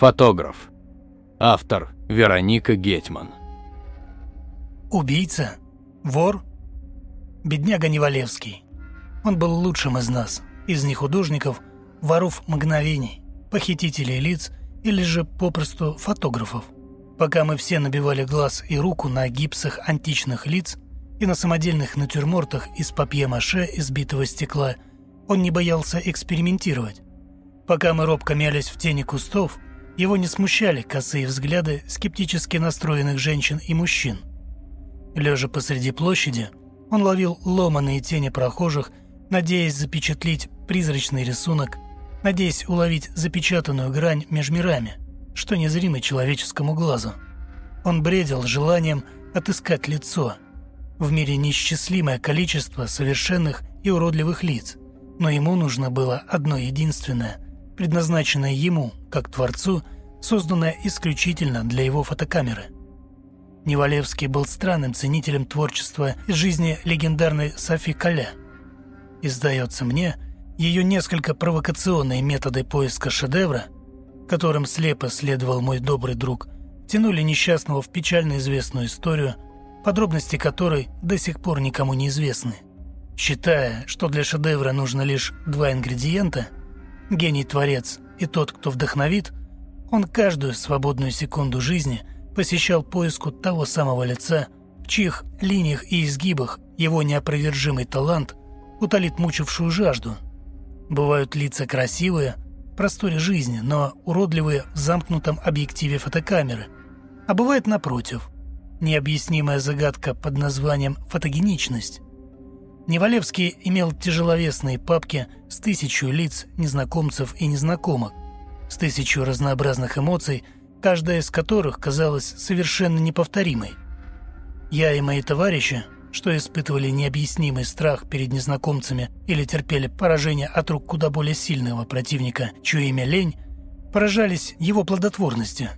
Фотограф. Автор Вероника Гетман. Убийца? Вор? Бедняга Невалевский. Он был лучшим из нас, из нехудожников, воров мгновений, похитителей лиц или же попросту фотографов. Пока мы все набивали глаз и руку на гипсах античных лиц и на самодельных натюрмортах из папье-маше из битого стекла, он не боялся экспериментировать. Пока мы робко мялись в тени кустов, его не смущали косые взгляды скептически настроенных женщин и мужчин. Лежа посреди площади, он ловил ломаные тени прохожих, надеясь запечатлить призрачный рисунок, надеясь уловить запечатанную грань между мирами, что незримо человеческому глазу. Он бредил желанием отыскать лицо. В мире неисчислимое количество совершенных и уродливых лиц, но ему нужно было одно единственное, предназначенное ему, как творцу, созданное исключительно для его фотокамеры – Невалевский был странным ценителем творчества из жизни легендарной Софи Каля. И, сдается мне, ее несколько провокационные методы поиска шедевра, которым слепо следовал мой добрый друг, тянули несчастного в печально известную историю, подробности которой до сих пор никому не известны. Считая, что для шедевра нужно лишь два ингредиента – гений-творец и тот, кто вдохновит, он каждую свободную секунду жизни – посещал поиску того самого лица, в чьих линиях и изгибах его неопровержимый талант утолит мучившую жажду. Бывают лица красивые в просторе жизни, но уродливые в замкнутом объективе фотокамеры. А бывает напротив, необъяснимая загадка под названием «фотогеничность». Невалевский имел тяжеловесные папки с тысячу лиц, незнакомцев и незнакомок, с тысячу разнообразных эмоций – каждая из которых казалась совершенно неповторимой. Я и мои товарищи, что испытывали необъяснимый страх перед незнакомцами или терпели поражение от рук куда более сильного противника, чье имя лень, поражались его плодотворности.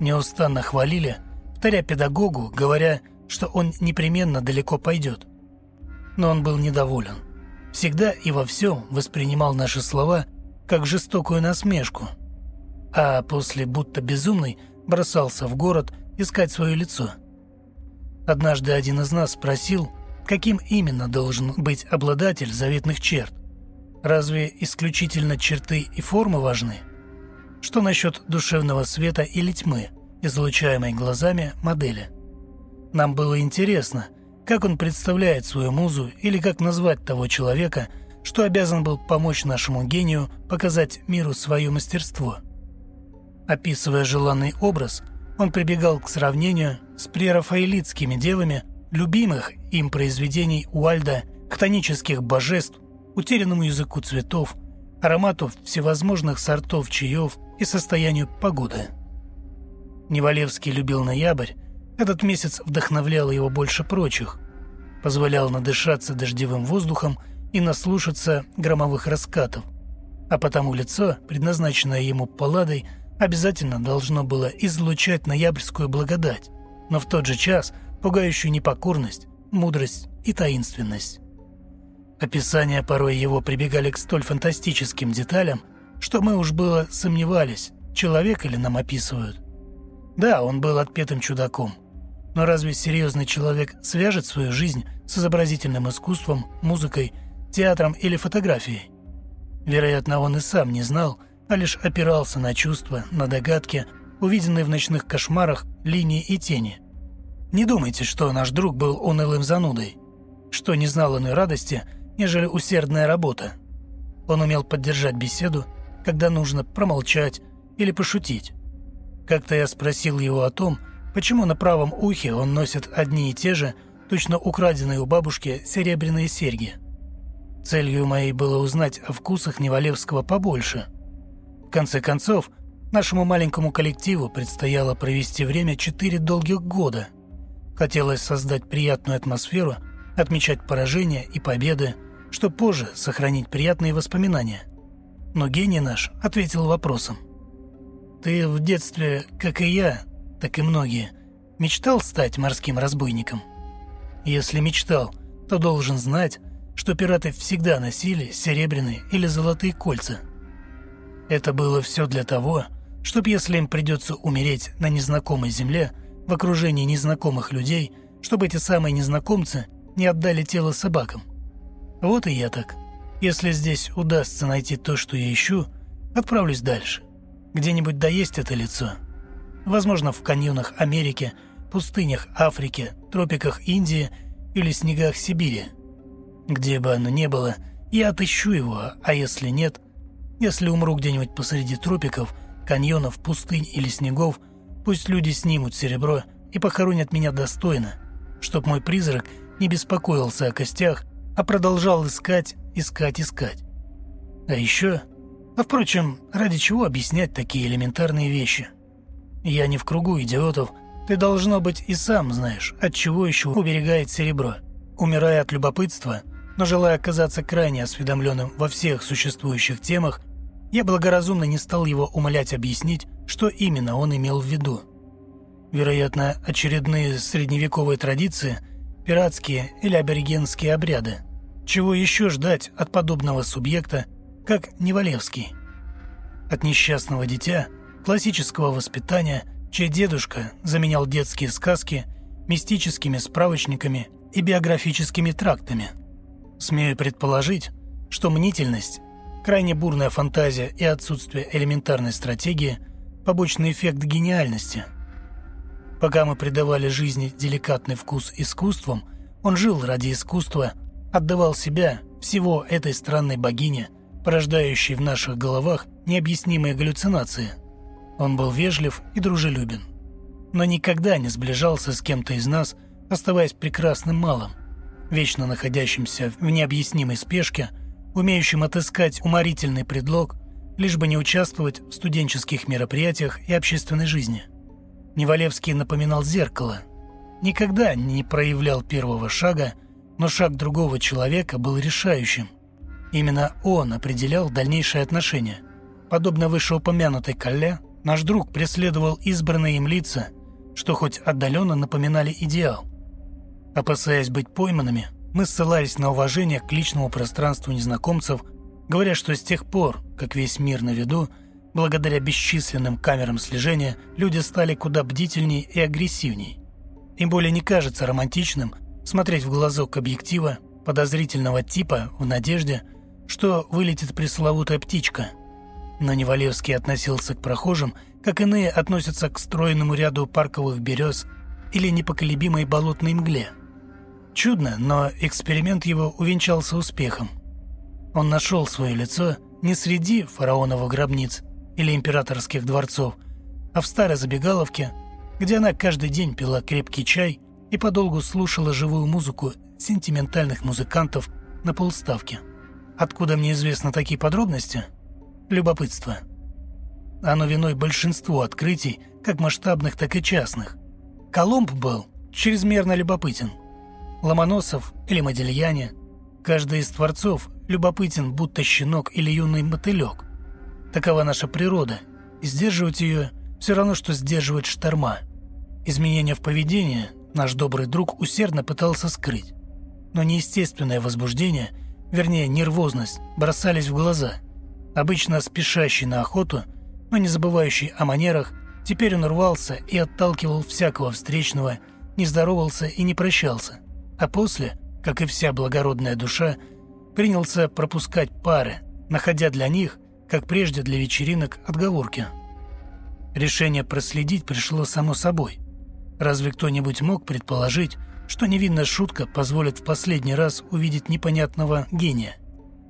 Неустанно хвалили, вторя педагогу, говоря, что он непременно далеко пойдет. Но он был недоволен. Всегда и во всем воспринимал наши слова как жестокую насмешку – а после будто безумный бросался в город искать свое лицо. Однажды один из нас спросил, каким именно должен быть обладатель заветных черт. Разве исключительно черты и формы важны? Что насчет душевного света или тьмы, излучаемой глазами модели? Нам было интересно, как он представляет свою музу или как назвать того человека, что обязан был помочь нашему гению показать миру свое мастерство – Описывая желанный образ, он прибегал к сравнению с прерафаэлитскими девами любимых им произведений Уальда, хтонических божеств, утерянному языку цветов, аромату всевозможных сортов чаев и состоянию погоды. Невалевский любил ноябрь, этот месяц вдохновлял его больше прочих, позволял надышаться дождевым воздухом и наслушаться громовых раскатов, а потому лицо, предназначенное ему палладой, обязательно должно было излучать ноябрьскую благодать, но в тот же час пугающую непокорность, мудрость и таинственность. Описания порой его прибегали к столь фантастическим деталям, что мы уж было сомневались, человек или нам описывают. Да, он был отпетым чудаком, но разве серьезный человек свяжет свою жизнь с изобразительным искусством, музыкой, театром или фотографией? Вероятно, он и сам не знал, а лишь опирался на чувства, на догадки, увиденные в ночных кошмарах линии и тени. Не думайте, что наш друг был унылым занудой, что не знал иной радости, нежели усердная работа. Он умел поддержать беседу, когда нужно промолчать или пошутить. Как-то я спросил его о том, почему на правом ухе он носит одни и те же, точно украденные у бабушки серебряные серьги. Целью моей было узнать о вкусах Невалевского побольше – конце концов, нашему маленькому коллективу предстояло провести время четыре долгих года. Хотелось создать приятную атмосферу, отмечать поражения и победы, чтобы позже сохранить приятные воспоминания. Но гений наш ответил вопросом. «Ты в детстве, как и я, так и многие, мечтал стать морским разбойником? Если мечтал, то должен знать, что пираты всегда носили серебряные или золотые кольца – это было все для того, чтоб если им придется умереть на незнакомой земле, в окружении незнакомых людей, чтобы эти самые незнакомцы не отдали тело собакам. Вот и я так. Если здесь удастся найти то, что я ищу, отправлюсь дальше. Где-нибудь доесть это лицо. Возможно, в каньонах Америки, пустынях Африки, тропиках Индии или снегах Сибири. Где бы оно ни было, я отыщу его, а если нет, если умру где-нибудь посреди тропиков, каньонов, пустынь или снегов, пусть люди снимут серебро и похоронят меня достойно, чтоб мой призрак не беспокоился о костях, а продолжал искать, искать, искать. А еще... А впрочем, ради чего объяснять такие элементарные вещи? Я не в кругу идиотов, ты, должно быть, и сам знаешь, от чего еще уберегает серебро. Умирая от любопытства, но желая оказаться крайне осведомленным во всех существующих темах, я благоразумно не стал его умолять объяснить, что именно он имел в виду. Вероятно, очередные средневековые традиции, пиратские или аборигенские обряды. Чего еще ждать от подобного субъекта, как Невалевский? От несчастного дитя, классического воспитания, чей дедушка заменял детские сказки мистическими справочниками и биографическими трактами – Смею предположить, что мнительность, крайне бурная фантазия и отсутствие элементарной стратегии – побочный эффект гениальности. Пока мы придавали жизни деликатный вкус искусством, он жил ради искусства, отдавал себя всего этой странной богине, порождающей в наших головах необъяснимые галлюцинации. Он был вежлив и дружелюбен, но никогда не сближался с кем-то из нас, оставаясь прекрасным малым вечно находящимся в необъяснимой спешке, умеющим отыскать уморительный предлог, лишь бы не участвовать в студенческих мероприятиях и общественной жизни. Невалевский напоминал зеркало. Никогда не проявлял первого шага, но шаг другого человека был решающим. Именно он определял дальнейшие отношения. Подобно вышеупомянутой Калле, наш друг преследовал избранные им лица, что хоть отдаленно напоминали идеал. Опасаясь быть пойманными, мы ссылались на уважение к личному пространству незнакомцев, говоря, что с тех пор, как весь мир на виду, благодаря бесчисленным камерам слежения, люди стали куда бдительнее и агрессивней. Им более не кажется романтичным смотреть в глазок объектива подозрительного типа в надежде, что вылетит пресловутая птичка. Но Невалевский относился к прохожим, как иные относятся к стройному ряду парковых берез или непоколебимой болотной мгле – Чудно, но эксперимент его увенчался успехом. Он нашел свое лицо не среди фараоновых гробниц или императорских дворцов, а в старой забегаловке, где она каждый день пила крепкий чай и подолгу слушала живую музыку сентиментальных музыкантов на полставки. Откуда мне известны такие подробности? Любопытство. Оно виной большинству открытий, как масштабных, так и частных. Колумб был чрезмерно любопытен – Ломоносов или Модельяне. Каждый из творцов любопытен, будто щенок или юный мотылек. Такова наша природа, и сдерживать ее все равно, что сдерживать шторма. Изменения в поведении наш добрый друг усердно пытался скрыть. Но неестественное возбуждение, вернее нервозность, бросались в глаза. Обычно спешащий на охоту, но не забывающий о манерах, теперь он рвался и отталкивал всякого встречного, не здоровался и не прощался а после, как и вся благородная душа, принялся пропускать пары, находя для них, как прежде для вечеринок, отговорки. Решение проследить пришло само собой. Разве кто-нибудь мог предположить, что невинная шутка позволит в последний раз увидеть непонятного гения?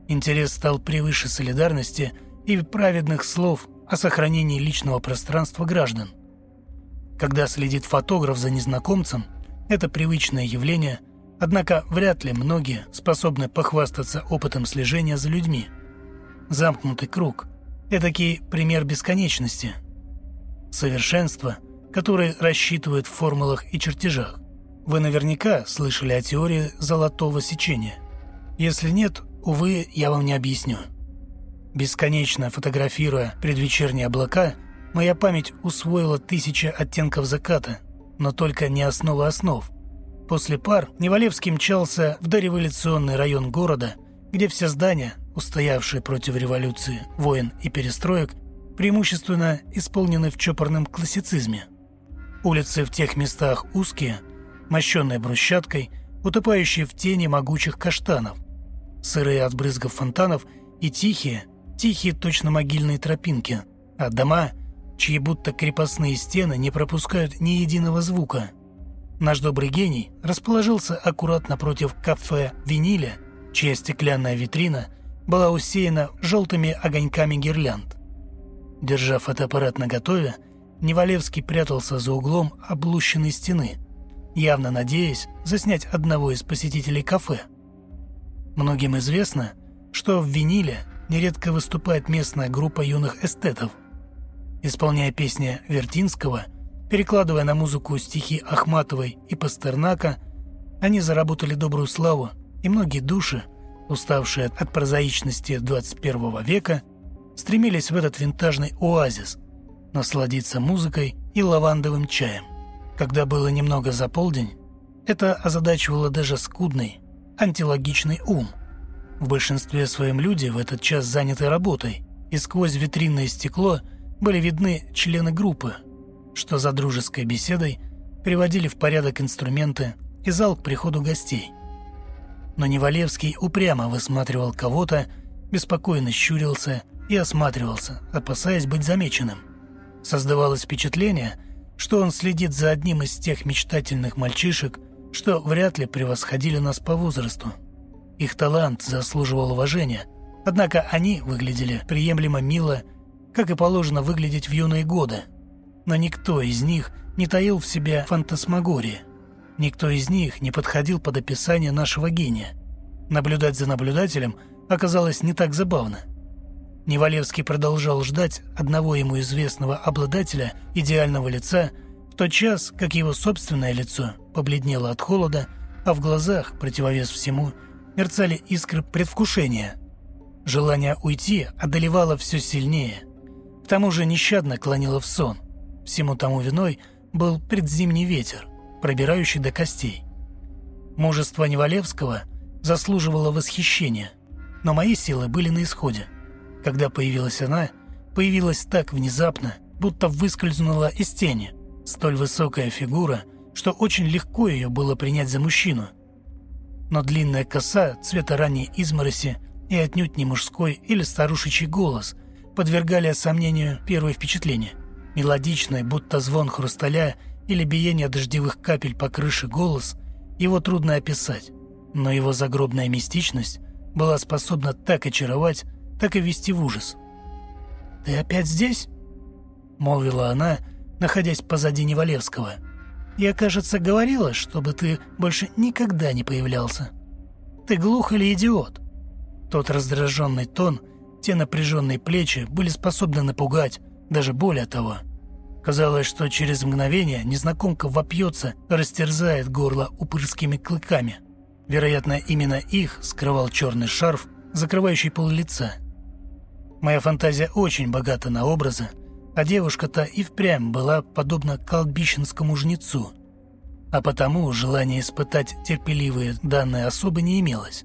Интерес стал превыше солидарности и праведных слов о сохранении личного пространства граждан. Когда следит фотограф за незнакомцем, это привычное явление – Однако вряд ли многие способны похвастаться опытом слежения за людьми. Замкнутый круг – эдакий пример бесконечности. Совершенство, которое рассчитывают в формулах и чертежах. Вы наверняка слышали о теории золотого сечения. Если нет, увы, я вам не объясню. Бесконечно фотографируя предвечерние облака, моя память усвоила тысячи оттенков заката, но только не основы основ – После пар Невалевский мчался в дореволюционный район города, где все здания, устоявшие против революции, войн и перестроек, преимущественно исполнены в чопорном классицизме. Улицы в тех местах узкие, мощенные брусчаткой, утопающие в тени могучих каштанов, сырые от брызгов фонтанов и тихие, тихие точно могильные тропинки, а дома, чьи будто крепостные стены не пропускают ни единого звука. Наш добрый гений расположился аккуратно против кафе «Виниля», чья стеклянная витрина была усеяна желтыми огоньками гирлянд. Держа фотоаппарат наготове, Невалевский прятался за углом облущенной стены, явно надеясь заснять одного из посетителей кафе. Многим известно, что в «Виниле» нередко выступает местная группа юных эстетов. Исполняя песни Вертинского, перекладывая на музыку стихи Ахматовой и Пастернака, они заработали добрую славу, и многие души, уставшие от прозаичности 21 века, стремились в этот винтажный оазис, насладиться музыкой и лавандовым чаем. Когда было немного за полдень, это озадачивало даже скудный, антилогичный ум. В большинстве своем люди в этот час заняты работой, и сквозь витринное стекло были видны члены группы, что за дружеской беседой приводили в порядок инструменты и зал к приходу гостей. Но Невалевский упрямо высматривал кого-то, беспокойно щурился и осматривался, опасаясь быть замеченным. Создавалось впечатление, что он следит за одним из тех мечтательных мальчишек, что вряд ли превосходили нас по возрасту. Их талант заслуживал уважения, однако они выглядели приемлемо мило, как и положено выглядеть в юные годы. Но никто из них не таил в себе фантасмагории. Никто из них не подходил под описание нашего гения. Наблюдать за наблюдателем оказалось не так забавно – Невалевский продолжал ждать одного ему известного обладателя идеального лица в тот час, как его собственное лицо побледнело от холода, а в глазах, противовес всему, мерцали искры предвкушения. Желание уйти одолевало все сильнее. К тому же нещадно клонило в сон. Всему тому виной был предзимний ветер, пробирающий до костей. Мужество Невалевского заслуживало восхищения, но мои силы были на исходе. Когда появилась она, появилась так внезапно, будто выскользнула из тени. Столь высокая фигура, что очень легко ее было принять за мужчину. Но длинная коса цвета ранней измороси и отнюдь не мужской или старушечий голос подвергали сомнению первое впечатление. Мелодичный, будто звон хрусталя или биение дождевых капель по крыше голос, его трудно описать, но его загробная мистичность была способна так очаровать, так и ввести в ужас. «Ты опять здесь?» — молвила она, находясь позади Невалевского. «Я, кажется, говорила, чтобы ты больше никогда не появлялся. Ты глух или идиот?» Тот раздраженный тон, те напряженные плечи были способны напугать, даже более того. Казалось, что через мгновение незнакомка вопьется, растерзает горло упырскими клыками. Вероятно, именно их скрывал черный шарф, закрывающий пол лица. Моя фантазия очень богата на образы, а девушка-то и впрямь была подобна колбищенскому жнецу. А потому желание испытать терпеливые данные особо не имелось.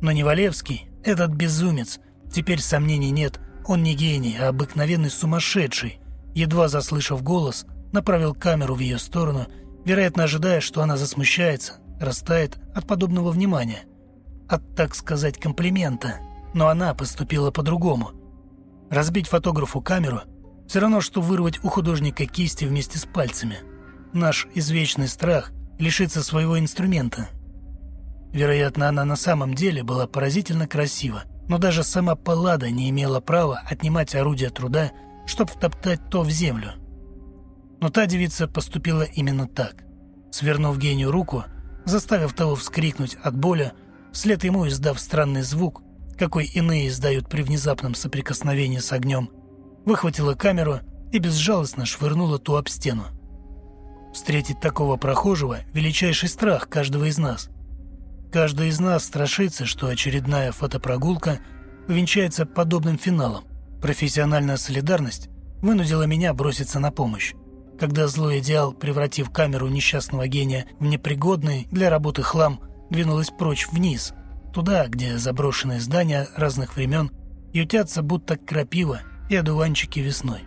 Но Невалевский, этот безумец, теперь сомнений нет, он не гений, а обыкновенный сумасшедший, едва заслышав голос, направил камеру в ее сторону, вероятно ожидая, что она засмущается, растает от подобного внимания, от, так сказать, комплимента. Но она поступила по-другому. Разбить фотографу камеру – все равно, что вырвать у художника кисти вместе с пальцами. Наш извечный страх – лишиться своего инструмента. Вероятно, она на самом деле была поразительно красива, но даже сама Паллада не имела права отнимать орудие труда, чтобы втоптать то в землю. Но та девица поступила именно так. Свернув гению руку, заставив того вскрикнуть от боли, вслед ему издав странный звук, какой иные издают при внезапном соприкосновении с огнем, выхватила камеру и безжалостно швырнула ту об стену. Встретить такого прохожего – величайший страх каждого из нас. Каждый из нас страшится, что очередная фотопрогулка увенчается подобным финалом. Профессиональная солидарность вынудила меня броситься на помощь. Когда злой идеал, превратив камеру несчастного гения в непригодный для работы хлам, двинулась прочь вниз – Туда, где заброшенные здания разных времен ютятся будто крапива и одуванчики весной.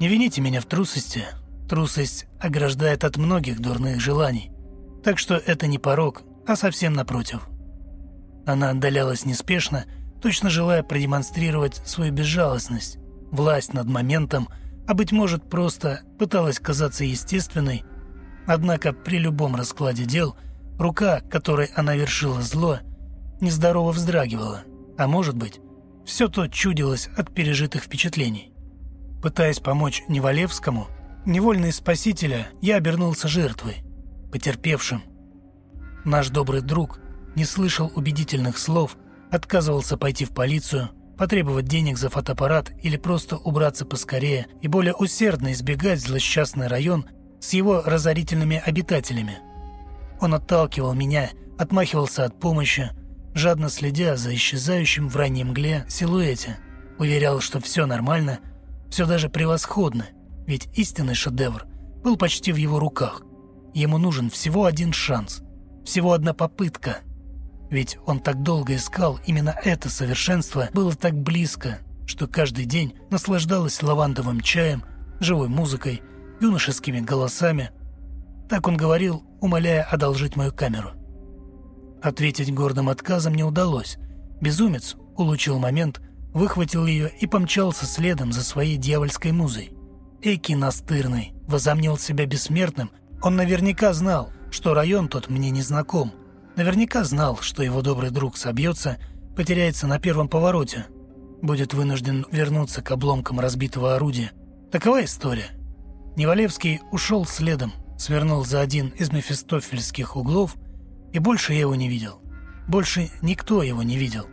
Не вините меня в трусости. Трусость ограждает от многих дурных желаний. Так что это не порог, а совсем напротив. Она отдалялась неспешно, точно желая продемонстрировать свою безжалостность, власть над моментом, а быть может просто пыталась казаться естественной. Однако при любом раскладе дел рука, которой она вершила зло, нездорово вздрагивала, а может быть, все то чудилось от пережитых впечатлений. Пытаясь помочь Невалевскому, невольный спасителя, я обернулся жертвой, потерпевшим. Наш добрый друг не слышал убедительных слов, отказывался пойти в полицию, потребовать денег за фотоаппарат или просто убраться поскорее и более усердно избегать злосчастный район с его разорительными обитателями. Он отталкивал меня, отмахивался от помощи, жадно следя за исчезающим в ранней мгле силуэте. Уверял, что все нормально – все даже превосходно, ведь истинный шедевр был почти в его руках. Ему нужен всего один шанс, всего одна попытка. Ведь он так долго искал именно это совершенство, было так близко, что каждый день наслаждалась лавандовым чаем, живой музыкой, юношескими голосами. Так он говорил, умоляя одолжить мою камеру. Ответить гордым отказом не удалось. Безумец улучил момент – выхватил ее и помчался следом за своей дьявольской музой. Эки настырный, возомнил себя бессмертным, он наверняка знал, что район тот мне не знаком. Наверняка знал, что его добрый друг собьется, потеряется на первом повороте, будет вынужден вернуться к обломкам разбитого орудия. Такова история. Невалевский ушел следом, свернул за один из мефистофельских углов, и больше я его не видел. Больше никто его не видел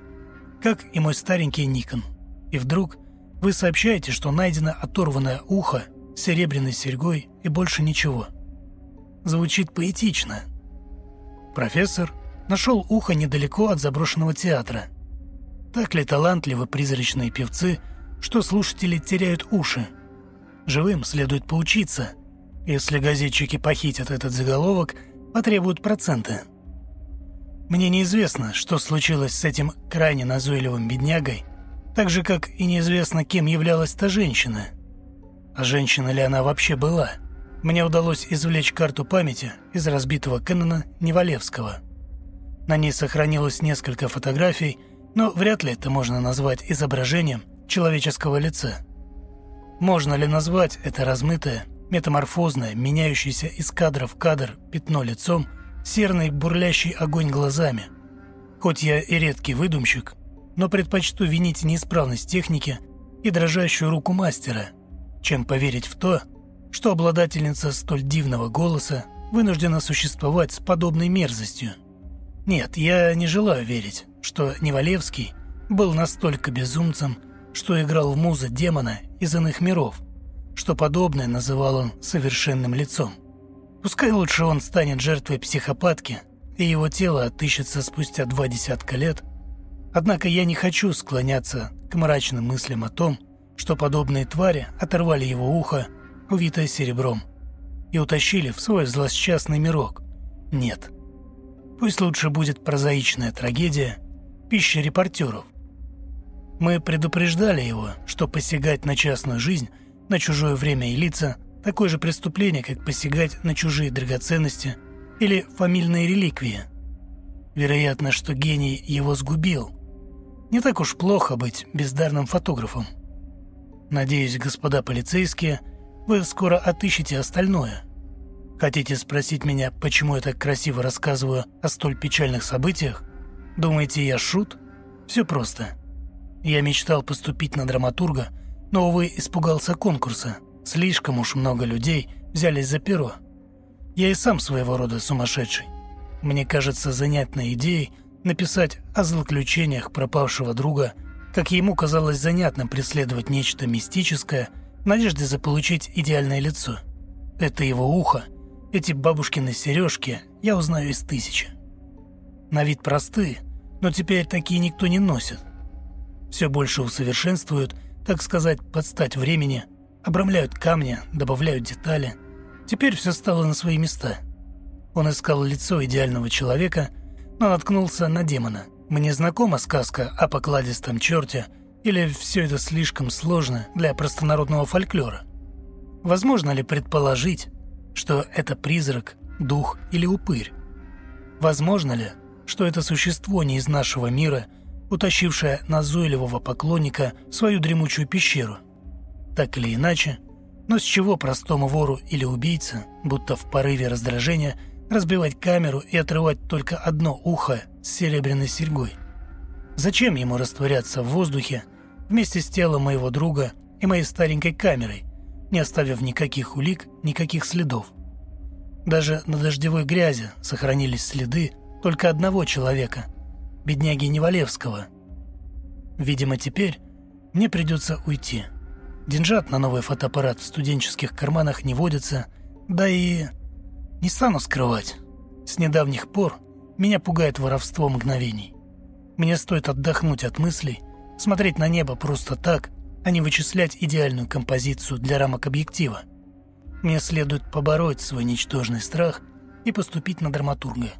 как и мой старенький Никон. И вдруг вы сообщаете, что найдено оторванное ухо с серебряной серьгой и больше ничего. Звучит поэтично. Профессор нашел ухо недалеко от заброшенного театра. Так ли талантливы призрачные певцы, что слушатели теряют уши? Живым следует поучиться. Если газетчики похитят этот заголовок, потребуют проценты. Мне неизвестно, что случилось с этим крайне назойливым беднягой, так же, как и неизвестно, кем являлась та женщина. А женщина ли она вообще была? Мне удалось извлечь карту памяти из разбитого Кэннона Невалевского. На ней сохранилось несколько фотографий, но вряд ли это можно назвать изображением человеческого лица. Можно ли назвать это размытое, метаморфозное, меняющееся из кадра в кадр пятно лицом – серный бурлящий огонь глазами. Хоть я и редкий выдумщик, но предпочту винить неисправность техники и дрожащую руку мастера, чем поверить в то, что обладательница столь дивного голоса вынуждена существовать с подобной мерзостью. Нет, я не желаю верить, что Невалевский был настолько безумцем, что играл в музы демона из иных миров, что подобное называл он совершенным лицом. Пускай лучше он станет жертвой психопатки, и его тело отыщется спустя два десятка лет. Однако я не хочу склоняться к мрачным мыслям о том, что подобные твари оторвали его ухо, увитое серебром, и утащили в свой злосчастный мирок. Нет. Пусть лучше будет прозаичная трагедия, пища репортеров. Мы предупреждали его, что посягать на частную жизнь, на чужое время и лица – Такое же преступление, как посягать на чужие драгоценности или фамильные реликвии. Вероятно, что гений его сгубил. Не так уж плохо быть бездарным фотографом. Надеюсь, господа полицейские, вы скоро отыщете остальное. Хотите спросить меня, почему я так красиво рассказываю о столь печальных событиях? Думаете, я шут? Все просто. Я мечтал поступить на драматурга, но, увы, испугался конкурса – Слишком уж много людей взялись за перо. Я и сам своего рода сумасшедший. Мне кажется занятной идеей написать о злоключениях пропавшего друга, как ему казалось занятным преследовать нечто мистическое в надежде заполучить идеальное лицо. Это его ухо, эти бабушкины сережки я узнаю из тысячи. На вид простые, но теперь такие никто не носит. Все больше усовершенствуют, так сказать, под стать времени – Обрамляют камни, добавляют детали. Теперь все стало на свои места. Он искал лицо идеального человека, но наткнулся на демона. Мне знакома сказка о покладистом черте, Или все это слишком сложно для простонародного фольклора? Возможно ли предположить, что это призрак, дух или упырь? Возможно ли, что это существо не из нашего мира, утащившее назойливого поклонника в свою дремучую пещеру? Так или иначе, но с чего простому вору или убийце, будто в порыве раздражения, разбивать камеру и отрывать только одно ухо с серебряной серьгой? Зачем ему растворяться в воздухе вместе с телом моего друга и моей старенькой камерой, не оставив никаких улик, никаких следов? Даже на дождевой грязи сохранились следы только одного человека, бедняги Невалевского. Видимо, теперь мне придется уйти. Деньжат на новый фотоаппарат в студенческих карманах не водится, да и... Не стану скрывать. С недавних пор меня пугает воровство мгновений. Мне стоит отдохнуть от мыслей, смотреть на небо просто так, а не вычислять идеальную композицию для рамок объектива. Мне следует побороть свой ничтожный страх и поступить на драматурга.